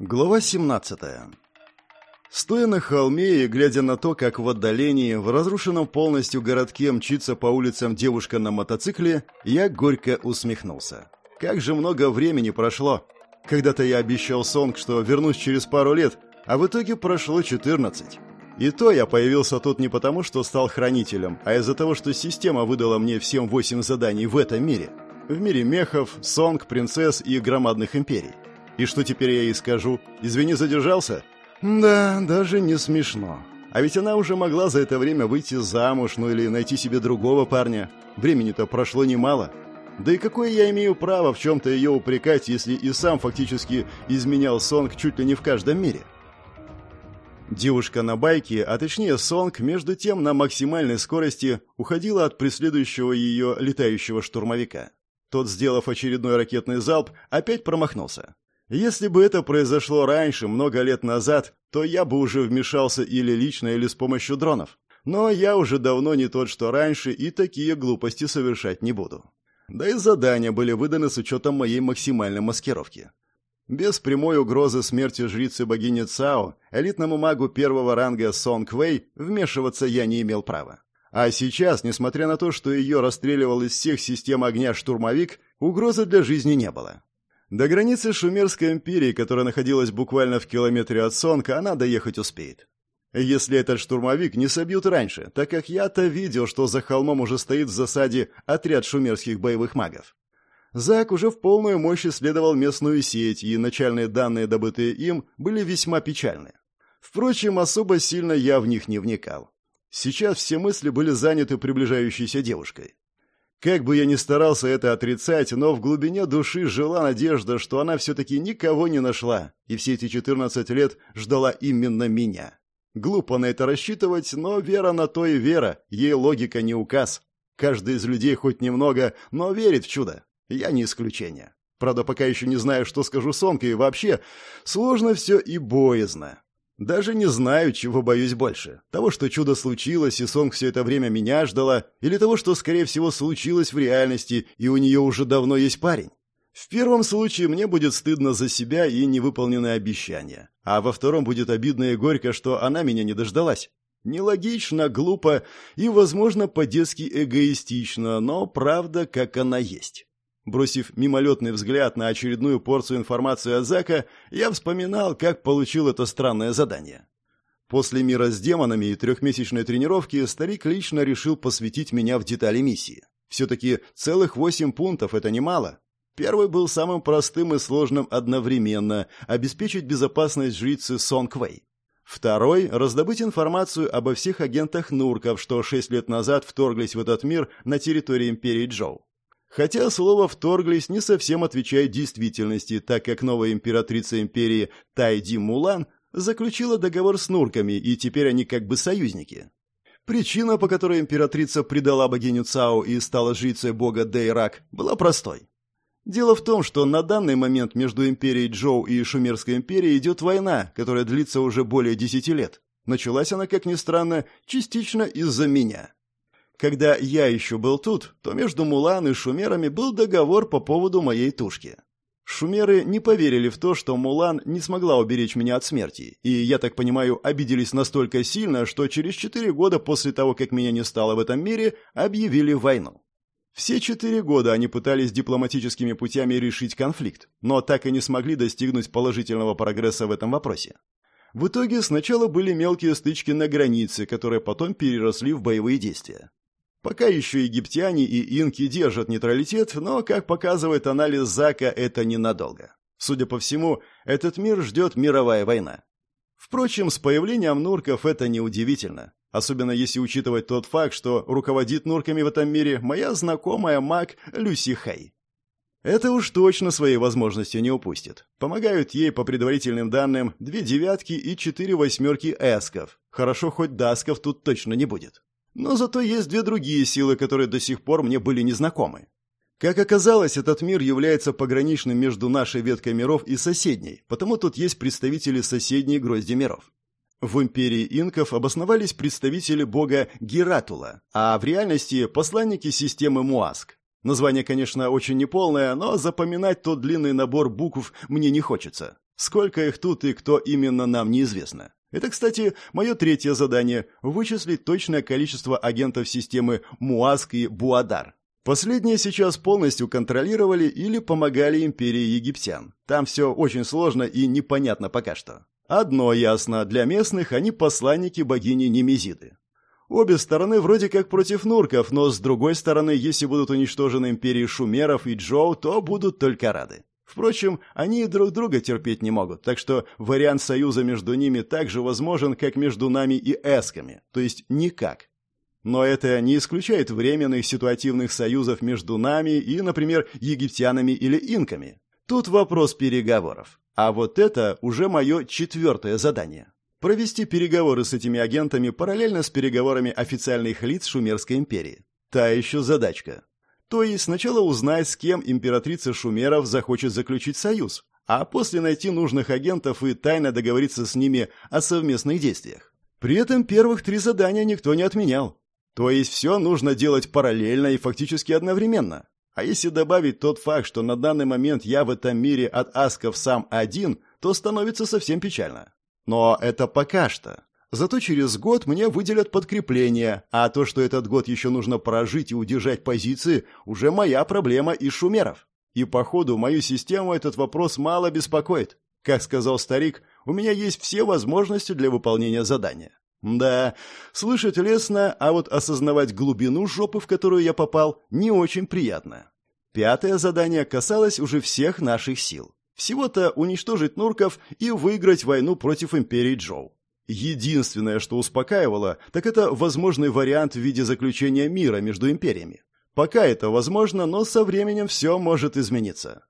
Глава 17. Стоя на холме и глядя на то, как в отдалении, в разрушенном полностью городке мчится по улицам девушка на мотоцикле, я горько усмехнулся. Как же много времени прошло. Когда-то я обещал Сонг, что вернусь через пару лет, а в итоге прошло 14. И то я появился тут не потому, что стал хранителем, а из-за того, что система выдала мне всем 8 заданий в этом мире. В мире мехов, Сонг, принцесс и громадных империй. И что теперь я ей скажу? Извини, задержался? Да, даже не смешно. А ведь она уже могла за это время выйти замуж, ну или найти себе другого парня. Времени-то прошло немало. Да и какое я имею право в чем-то ее упрекать, если и сам фактически изменял Сонг чуть ли не в каждом мире? Девушка на байке, а точнее Сонг, между тем на максимальной скорости уходила от преследующего ее летающего штурмовика. Тот, сделав очередной ракетный залп, опять промахнулся. Если бы это произошло раньше, много лет назад, то я бы уже вмешался или лично, или с помощью дронов. Но я уже давно не тот, что раньше, и такие глупости совершать не буду. Да и задания были выданы с учетом моей максимальной маскировки. Без прямой угрозы смерти жрицы богини Цао, элитному магу первого ранга Сон Квей, вмешиваться я не имел права. А сейчас, несмотря на то, что ее расстреливал из всех систем огня штурмовик, угрозы для жизни не было. До границы Шумерской империи, которая находилась буквально в километре от Сонка, она доехать успеет. Если этот штурмовик не собьют раньше, так как я-то видел, что за холмом уже стоит в засаде отряд шумерских боевых магов. Зак уже в полную мощь исследовал местную сеть, и начальные данные, добытые им, были весьма печальны. Впрочем, особо сильно я в них не вникал. Сейчас все мысли были заняты приближающейся девушкой. Как бы я ни старался это отрицать, но в глубине души жила надежда, что она все-таки никого не нашла, и все эти 14 лет ждала именно меня. Глупо на это рассчитывать, но вера на то и вера, ей логика не указ. Каждый из людей хоть немного, но верит в чудо. Я не исключение. Правда, пока еще не знаю, что скажу Сонке, и вообще сложно все и боязно. Даже не знаю, чего боюсь больше. Того, что чудо случилось, и Сонг все это время меня ждала, или того, что, скорее всего, случилось в реальности, и у нее уже давно есть парень. В первом случае мне будет стыдно за себя и невыполненные обещания, а во втором будет обидно и горько, что она меня не дождалась. Нелогично, глупо и, возможно, по-детски эгоистично, но правда, как она есть. Бросив мимолетный взгляд на очередную порцию информации от Зака, я вспоминал, как получил это странное задание. После мира с демонами и трехмесячной тренировки старик лично решил посвятить меня в детали миссии. Все-таки целых восемь пунктов – это немало. Первый был самым простым и сложным одновременно – обеспечить безопасность жрицы Сон Квей. Второй – раздобыть информацию обо всех агентах Нурков, что шесть лет назад вторглись в этот мир на территории Империи Джоу. Хотя слово «вторглись» не совсем отвечает действительности, так как новая императрица империи Тайди Мулан заключила договор с нурками, и теперь они как бы союзники. Причина, по которой императрица предала богиню Цао и стала жрицей бога Дейрак, была простой. Дело в том, что на данный момент между империей Джоу и Шумерской империей идет война, которая длится уже более десяти лет. Началась она, как ни странно, частично из-за меня. Когда я еще был тут, то между Мулан и шумерами был договор по поводу моей тушки. Шумеры не поверили в то, что Мулан не смогла уберечь меня от смерти, и, я так понимаю, обиделись настолько сильно, что через четыре года после того, как меня не стало в этом мире, объявили войну. Все четыре года они пытались дипломатическими путями решить конфликт, но так и не смогли достигнуть положительного прогресса в этом вопросе. В итоге сначала были мелкие стычки на границе, которые потом переросли в боевые действия. Пока еще египтяне и инки держат нейтралитет, но, как показывает анализ Зака, это ненадолго. Судя по всему, этот мир ждет мировая война. Впрочем, с появлением нурков это неудивительно, особенно если учитывать тот факт, что руководит нурками в этом мире моя знакомая маг Люси Хэй. Это уж точно своей возможности не упустит. Помогают ей, по предварительным данным, две девятки и четыре восьмерки эсков. Хорошо, хоть дасков тут точно не будет. Но зато есть две другие силы, которые до сих пор мне были незнакомы. Как оказалось, этот мир является пограничным между нашей веткой миров и соседней, потому тут есть представители соседней грозди миров. В империи инков обосновались представители бога Гератула, а в реальности посланники системы Муаск. Название, конечно, очень неполное, но запоминать тот длинный набор букв мне не хочется. Сколько их тут и кто именно нам неизвестно. Это, кстати, мое третье задание – вычислить точное количество агентов системы МУАСК и БУАДАР. Последние сейчас полностью контролировали или помогали империи египтян. Там все очень сложно и непонятно пока что. Одно ясно, для местных они посланники богини Немезиды. Обе стороны вроде как против нурков, но с другой стороны, если будут уничтожены империи шумеров и джоу, то будут только рады. Впрочем, они друг друга терпеть не могут, так что вариант союза между ними также возможен, как между нами и эсками, то есть никак. Но это не исключает временных ситуативных союзов между нами и, например, египтянами или инками. Тут вопрос переговоров. А вот это уже мое четвертое задание. Провести переговоры с этими агентами параллельно с переговорами официальных лиц Шумерской империи. Та еще задачка. То есть сначала узнать, с кем императрица Шумеров захочет заключить союз, а после найти нужных агентов и тайно договориться с ними о совместных действиях. При этом первых три задания никто не отменял. То есть все нужно делать параллельно и фактически одновременно. А если добавить тот факт, что на данный момент я в этом мире от асков сам один, то становится совсем печально. Но это пока что. Зато через год мне выделят подкрепление, а то, что этот год еще нужно прожить и удержать позиции, уже моя проблема из шумеров. И походу мою систему этот вопрос мало беспокоит. Как сказал старик, у меня есть все возможности для выполнения задания. Да, слышать лестно, а вот осознавать глубину жопы, в которую я попал, не очень приятно. Пятое задание касалось уже всех наших сил. Всего-то уничтожить Нурков и выиграть войну против Империи Джоу. Единственное, что успокаивало, так это возможный вариант в виде заключения мира между империями. Пока это возможно, но со временем все может измениться.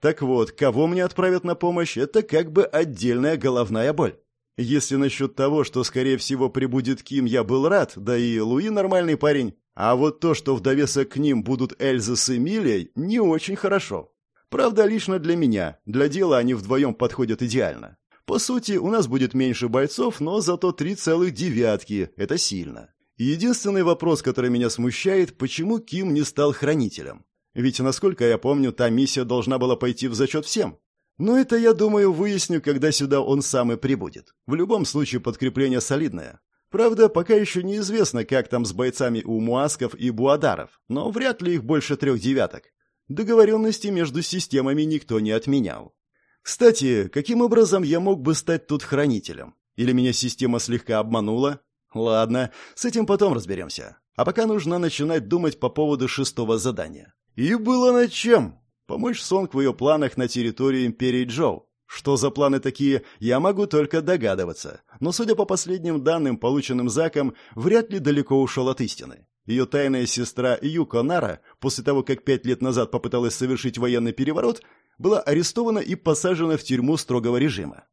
Так вот, кого мне отправят на помощь, это как бы отдельная головная боль. Если насчет того, что, скорее всего, прибудет Ким, я был рад, да и Луи нормальный парень, а вот то, что в довесок к ним будут Эльза с Эмилией, не очень хорошо. Правда, лично для меня, для дела они вдвоем подходят идеально. По сути, у нас будет меньше бойцов, но зато три целых девятки, это сильно. единственный вопрос, который меня смущает, почему Ким не стал хранителем? Ведь, насколько я помню, та миссия должна была пойти в зачет всем. Но это, я думаю, выясню, когда сюда он сам и прибудет. В любом случае, подкрепление солидное. Правда, пока еще неизвестно, как там с бойцами у Муасков и Буадаров, но вряд ли их больше трех девяток. Договоренности между системами никто не отменял. Кстати, каким образом я мог бы стать тут хранителем? Или меня система слегка обманула? Ладно, с этим потом разберемся. А пока нужно начинать думать по поводу шестого задания. И было над чем. Помочь Сонг в ее планах на территории Империи Джоу. Что за планы такие, я могу только догадываться. Но, судя по последним данным, полученным Заком, вряд ли далеко ушел от истины. Ее тайная сестра Юко Нара, после того, как пять лет назад попыталась совершить военный переворот, была арестована и посажена в тюрьму строгого режима.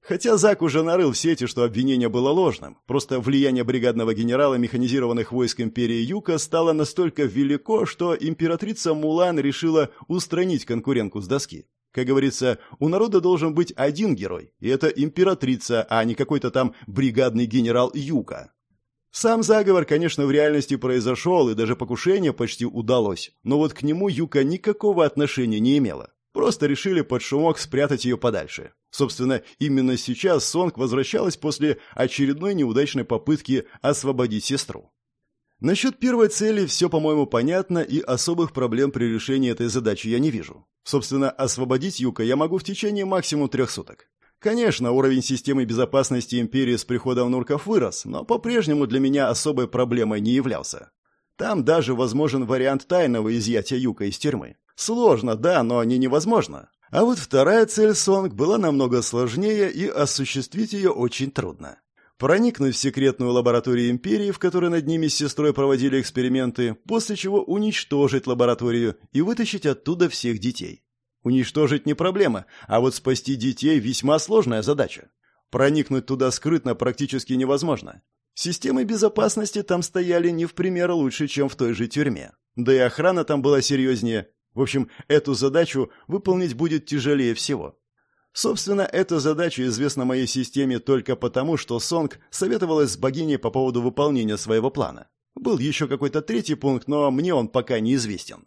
Хотя Зак уже нарыл в сети, что обвинение было ложным, просто влияние бригадного генерала механизированных войск империи Юка стало настолько велико, что императрица Мулан решила устранить конкурентку с доски. Как говорится, у народа должен быть один герой, и это императрица, а не какой-то там бригадный генерал Юка. Сам заговор, конечно, в реальности произошел, и даже покушение почти удалось, но вот к нему Юка никакого отношения не имела. Просто решили под шумок спрятать ее подальше. Собственно, именно сейчас Сонг возвращалась после очередной неудачной попытки освободить сестру. Насчет первой цели все, по-моему, понятно, и особых проблем при решении этой задачи я не вижу. Собственно, освободить Юка я могу в течение максимум трех суток. Конечно, уровень системы безопасности Империи с приходом Нурков вырос, но по-прежнему для меня особой проблемой не являлся. Там даже возможен вариант тайного изъятия Юка из тюрьмы. Сложно, да, но не невозможно. А вот вторая цель Сонг была намного сложнее, и осуществить ее очень трудно. Проникнуть в секретную лабораторию Империи, в которой над ними с сестрой проводили эксперименты, после чего уничтожить лабораторию и вытащить оттуда всех детей. Уничтожить не проблема, а вот спасти детей весьма сложная задача. Проникнуть туда скрытно практически невозможно. Системы безопасности там стояли не в пример лучше, чем в той же тюрьме. Да и охрана там была серьезнее, в общем, эту задачу выполнить будет тяжелее всего. Собственно, эта задача известна моей системе только потому, что Сонг советовалась с богиней по поводу выполнения своего плана. Был еще какой-то третий пункт, но мне он пока неизвестен.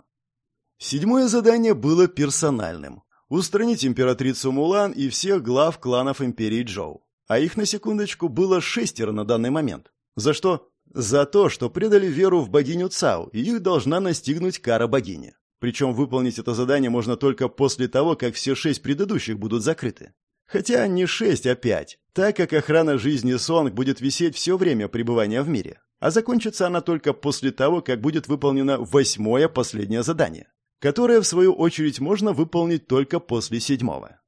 Седьмое задание было персональным. Устранить императрицу Мулан и всех глав кланов империи Джоу. А их, на секундочку, было шестеро на данный момент. За что? За то, что предали веру в богиню Цао, и их должна настигнуть кара богини. Причем выполнить это задание можно только после того, как все шесть предыдущих будут закрыты. Хотя не шесть, а пять, так как охрана жизни Сонг будет висеть все время пребывания в мире. А закончится она только после того, как будет выполнено восьмое последнее задание, которое, в свою очередь, можно выполнить только после седьмого.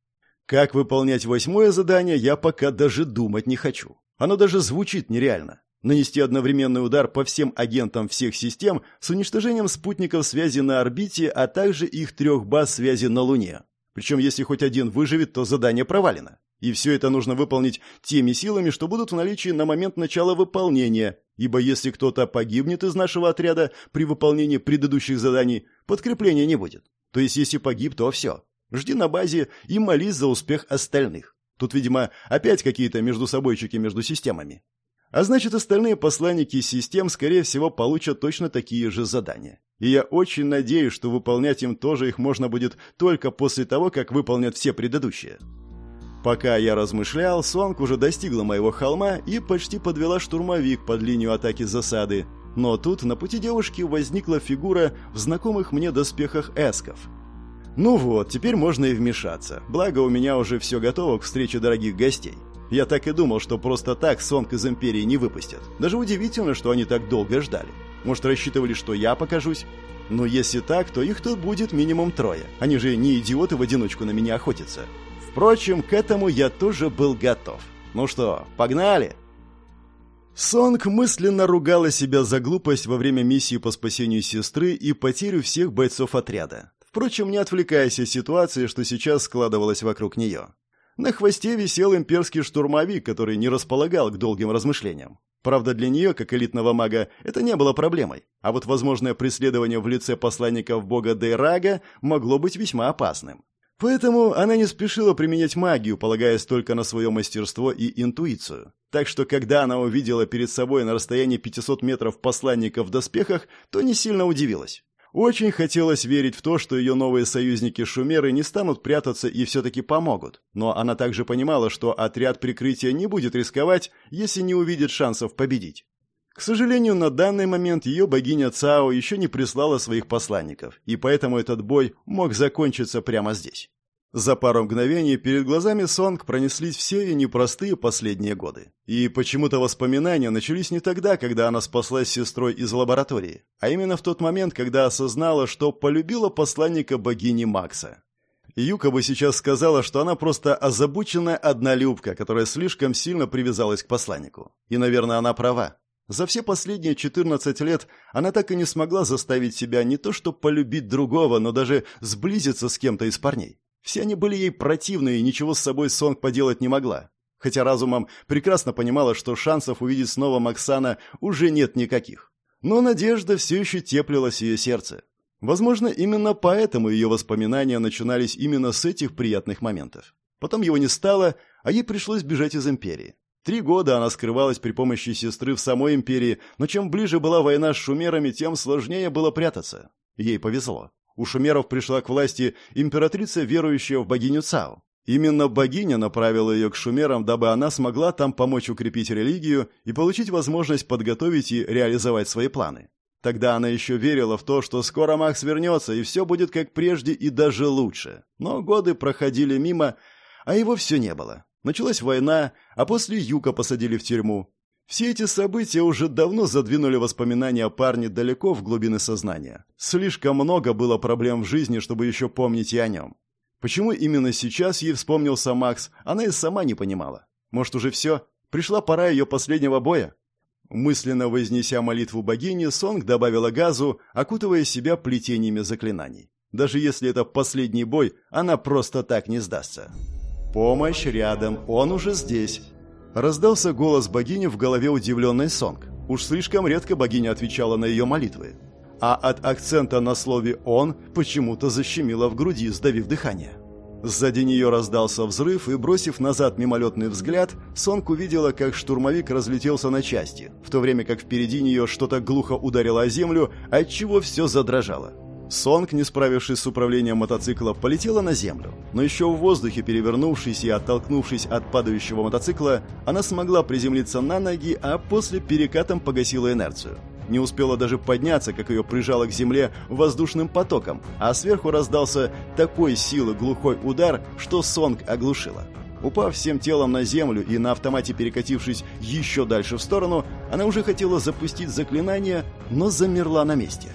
Как выполнять восьмое задание, я пока даже думать не хочу. Оно даже звучит нереально. Нанести одновременный удар по всем агентам всех систем с уничтожением спутников связи на орбите, а также их трех баз связи на Луне. Причем, если хоть один выживет, то задание провалено. И все это нужно выполнить теми силами, что будут в наличии на момент начала выполнения, ибо если кто-то погибнет из нашего отряда при выполнении предыдущих заданий, подкрепления не будет. То есть, если погиб, то все. Жди на базе и молись за успех остальных. Тут, видимо, опять какие-то между собойчики между системами. А значит, остальные посланники систем, скорее всего, получат точно такие же задания. И я очень надеюсь, что выполнять им тоже их можно будет только после того, как выполнят все предыдущие. Пока я размышлял, Сонг уже достигла моего холма и почти подвела штурмовик под линию атаки засады. Но тут на пути девушки возникла фигура в знакомых мне доспехах эсков. Ну вот, теперь можно и вмешаться. Благо у меня уже все готово к встрече дорогих гостей. Я так и думал, что просто так Сонг из Империи не выпустят. Даже удивительно, что они так долго ждали. Может, рассчитывали, что я покажусь? Но если так, то их тут будет минимум трое. Они же не идиоты в одиночку на меня охотятся. Впрочем, к этому я тоже был готов. Ну что, погнали? Сонг мысленно ругала себя за глупость во время миссии по спасению сестры и потерю всех бойцов отряда. Впрочем, не отвлекаясь от ситуации, что сейчас складывалось вокруг нее. На хвосте висел имперский штурмовик, который не располагал к долгим размышлениям. Правда, для нее, как элитного мага, это не было проблемой. А вот возможное преследование в лице посланников бога Дейрага могло быть весьма опасным. Поэтому она не спешила применять магию, полагаясь только на свое мастерство и интуицию. Так что, когда она увидела перед собой на расстоянии 500 метров посланника в доспехах, то не сильно удивилась. Очень хотелось верить в то, что ее новые союзники-шумеры не станут прятаться и все-таки помогут. Но она также понимала, что отряд прикрытия не будет рисковать, если не увидит шансов победить. К сожалению, на данный момент ее богиня Цао еще не прислала своих посланников, и поэтому этот бой мог закончиться прямо здесь. За пару мгновений перед глазами Сонг пронеслись все ее непростые последние годы. И почему-то воспоминания начались не тогда, когда она спаслась с сестрой из лаборатории, а именно в тот момент, когда осознала, что полюбила посланника богини Макса. Юка бы сейчас сказала, что она просто озабоченная однолюбка, которая слишком сильно привязалась к посланнику. И, наверное, она права. За все последние 14 лет она так и не смогла заставить себя не то что полюбить другого, но даже сблизиться с кем-то из парней. Все они были ей противны, и ничего с собой Сонг поделать не могла. Хотя разумом прекрасно понимала, что шансов увидеть снова Максана уже нет никаких. Но надежда все еще теплилась в ее сердце. Возможно, именно поэтому ее воспоминания начинались именно с этих приятных моментов. Потом его не стало, а ей пришлось бежать из Империи. Три года она скрывалась при помощи сестры в самой Империи, но чем ближе была война с шумерами, тем сложнее было прятаться. Ей повезло. У шумеров пришла к власти императрица, верующая в богиню Цао. Именно богиня направила ее к шумерам, дабы она смогла там помочь укрепить религию и получить возможность подготовить и реализовать свои планы. Тогда она еще верила в то, что скоро Макс вернется, и все будет как прежде и даже лучше. Но годы проходили мимо, а его все не было. Началась война, а после Юка посадили в тюрьму. Все эти события уже давно задвинули воспоминания о парне далеко в глубины сознания. Слишком много было проблем в жизни, чтобы еще помнить и о нем. Почему именно сейчас ей вспомнился Макс, она и сама не понимала. Может, уже все? Пришла пора ее последнего боя? Мысленно вознеся молитву богини, Сонг добавила газу, окутывая себя плетениями заклинаний. Даже если это последний бой, она просто так не сдастся. «Помощь рядом, он уже здесь», Раздался голос богини в голове удивленной Сонг. Уж слишком редко богиня отвечала на ее молитвы. А от акцента на слове «он» почему-то защемило в груди, сдавив дыхание. Сзади нее раздался взрыв, и, бросив назад мимолетный взгляд, Сонг увидела, как штурмовик разлетелся на части, в то время как впереди нее что-то глухо ударило о землю, отчего все задрожало. Сонг, не справившись с управлением мотоцикла, полетела на землю. Но еще в воздухе, перевернувшись и оттолкнувшись от падающего мотоцикла, она смогла приземлиться на ноги, а после перекатом погасила инерцию. Не успела даже подняться, как ее прижало к земле воздушным потоком, а сверху раздался такой силы глухой удар, что Сонг оглушила. Упав всем телом на землю и на автомате перекатившись еще дальше в сторону, она уже хотела запустить заклинание, но замерла на месте.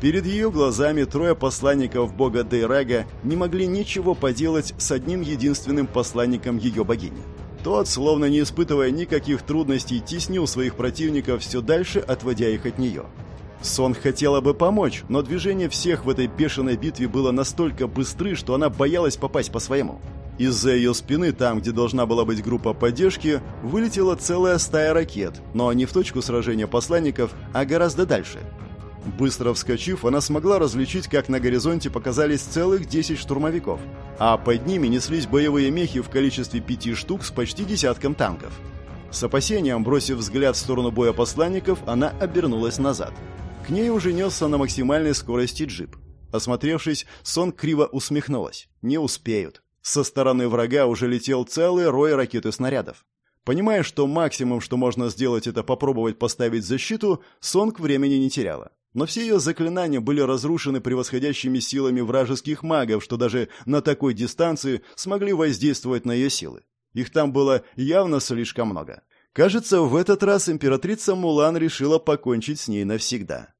Перед ее глазами трое посланников бога Дейрага не могли ничего поделать с одним единственным посланником ее богини. Тот, словно не испытывая никаких трудностей, теснил своих противников все дальше, отводя их от нее. Сон хотела бы помочь, но движение всех в этой бешеной битве было настолько быстры, что она боялась попасть по своему. Из-за ее спины, там, где должна была быть группа поддержки, вылетела целая стая ракет, но не в точку сражения посланников, а гораздо дальше. Быстро вскочив, она смогла различить, как на горизонте показались целых 10 штурмовиков, а под ними неслись боевые мехи в количестве пяти штук с почти десятком танков. С опасением, бросив взгляд в сторону боя посланников, она обернулась назад. К ней уже несся на максимальной скорости джип. Осмотревшись, Сон криво усмехнулась. «Не успеют». Со стороны врага уже летел целый рой ракет и снарядов. Понимая, что максимум, что можно сделать, это попробовать поставить защиту, Сонг времени не теряла. Но все ее заклинания были разрушены превосходящими силами вражеских магов, что даже на такой дистанции смогли воздействовать на ее силы. Их там было явно слишком много. Кажется, в этот раз императрица Мулан решила покончить с ней навсегда.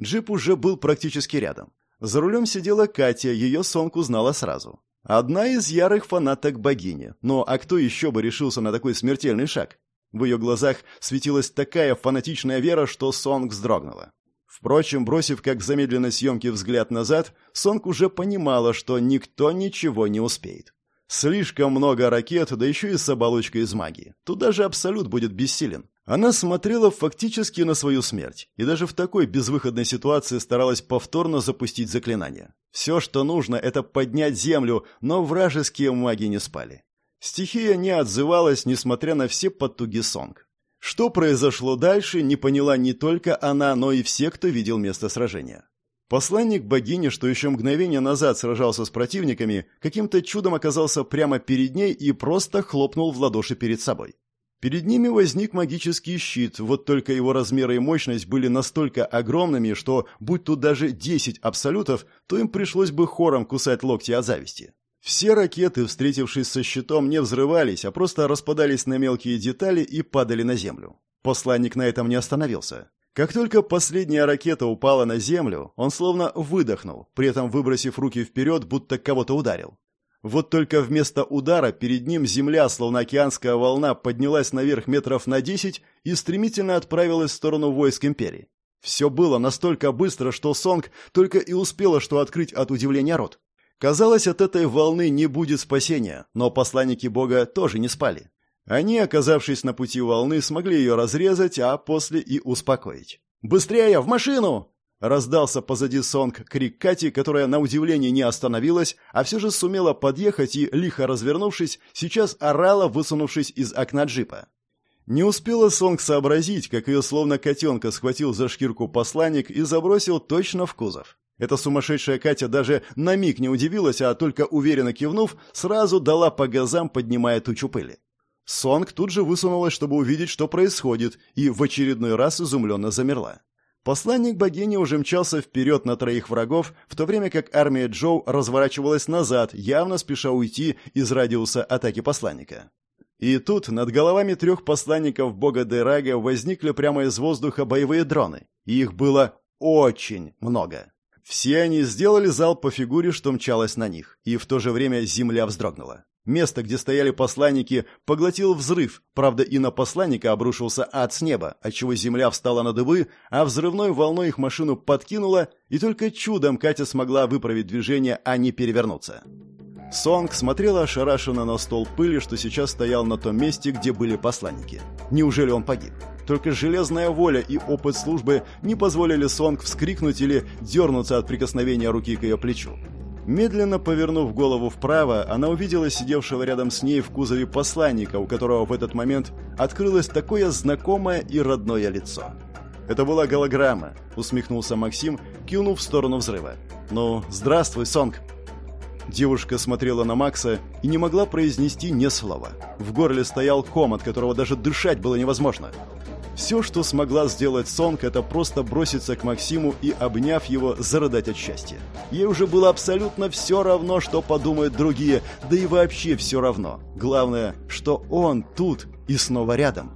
Джип уже был практически рядом. За рулем сидела Катя, ее Сонг узнала сразу. Одна из ярых фанаток богини. Но а кто еще бы решился на такой смертельный шаг? В ее глазах светилась такая фанатичная вера, что Сонг вздрогнула. Впрочем, бросив как в замедленной съемке взгляд назад, Сонг уже понимала, что никто ничего не успеет. Слишком много ракет, да еще и с оболочкой из магии. Тут даже Абсолют будет бессилен. Она смотрела фактически на свою смерть, и даже в такой безвыходной ситуации старалась повторно запустить заклинание. Все, что нужно, это поднять землю, но вражеские маги не спали. Стихия не отзывалась, несмотря на все потуги Сонг. Что произошло дальше, не поняла не только она, но и все, кто видел место сражения. Посланник богини, что еще мгновение назад сражался с противниками, каким-то чудом оказался прямо перед ней и просто хлопнул в ладоши перед собой. Перед ними возник магический щит, вот только его размеры и мощность были настолько огромными, что, будь тут даже 10 абсолютов, то им пришлось бы хором кусать локти от зависти. Все ракеты, встретившись со щитом, не взрывались, а просто распадались на мелкие детали и падали на землю. Посланник на этом не остановился. Как только последняя ракета упала на землю, он словно выдохнул, при этом выбросив руки вперед, будто кого-то ударил. Вот только вместо удара перед ним земля, словно океанская волна, поднялась наверх метров на десять и стремительно отправилась в сторону войск Империи. Все было настолько быстро, что Сонг только и успела что открыть от удивления рот. Казалось, от этой волны не будет спасения, но посланники Бога тоже не спали. Они, оказавшись на пути волны, смогли ее разрезать, а после и успокоить. «Быстрее, в машину!» Раздался позади Сонг крик Кати, которая на удивление не остановилась, а все же сумела подъехать и, лихо развернувшись, сейчас орала, высунувшись из окна джипа. Не успела Сонг сообразить, как ее словно котенка схватил за шкирку посланник и забросил точно в кузов. Эта сумасшедшая Катя даже на миг не удивилась, а только уверенно кивнув, сразу дала по газам, поднимая тучу пыли. Сонг тут же высунулась, чтобы увидеть, что происходит, и в очередной раз изумленно замерла. Посланник богини уже мчался вперед на троих врагов, в то время как армия Джоу разворачивалась назад, явно спеша уйти из радиуса атаки посланника. И тут над головами трех посланников бога Дерага возникли прямо из воздуха боевые дроны. И их было очень много. Все они сделали залп по фигуре, что мчалась на них, и в то же время земля вздрогнула. Место, где стояли посланники, поглотил взрыв, правда и на посланника обрушился ад с неба, отчего земля встала на дыбы, а взрывной волной их машину подкинула, и только чудом Катя смогла выправить движение, а не перевернуться. Сонг смотрела ошарашенно на стол пыли, что сейчас стоял на том месте, где были посланники. Неужели он погиб? Только железная воля и опыт службы не позволили Сонг вскрикнуть или дернуться от прикосновения руки к ее плечу. Медленно повернув голову вправо, она увидела сидевшего рядом с ней в кузове посланника, у которого в этот момент открылось такое знакомое и родное лицо. Это была голограмма», — усмехнулся Максим, кивнув в сторону взрыва. «Ну, здравствуй, Сонг». Девушка смотрела на Макса и не могла произнести ни слова. В горле стоял ком, от которого даже дышать было невозможно. Все, что смогла сделать Сонг, это просто броситься к Максиму и, обняв его, зарыдать от счастья. Ей уже было абсолютно все равно, что подумают другие, да и вообще все равно. Главное, что он тут и снова рядом.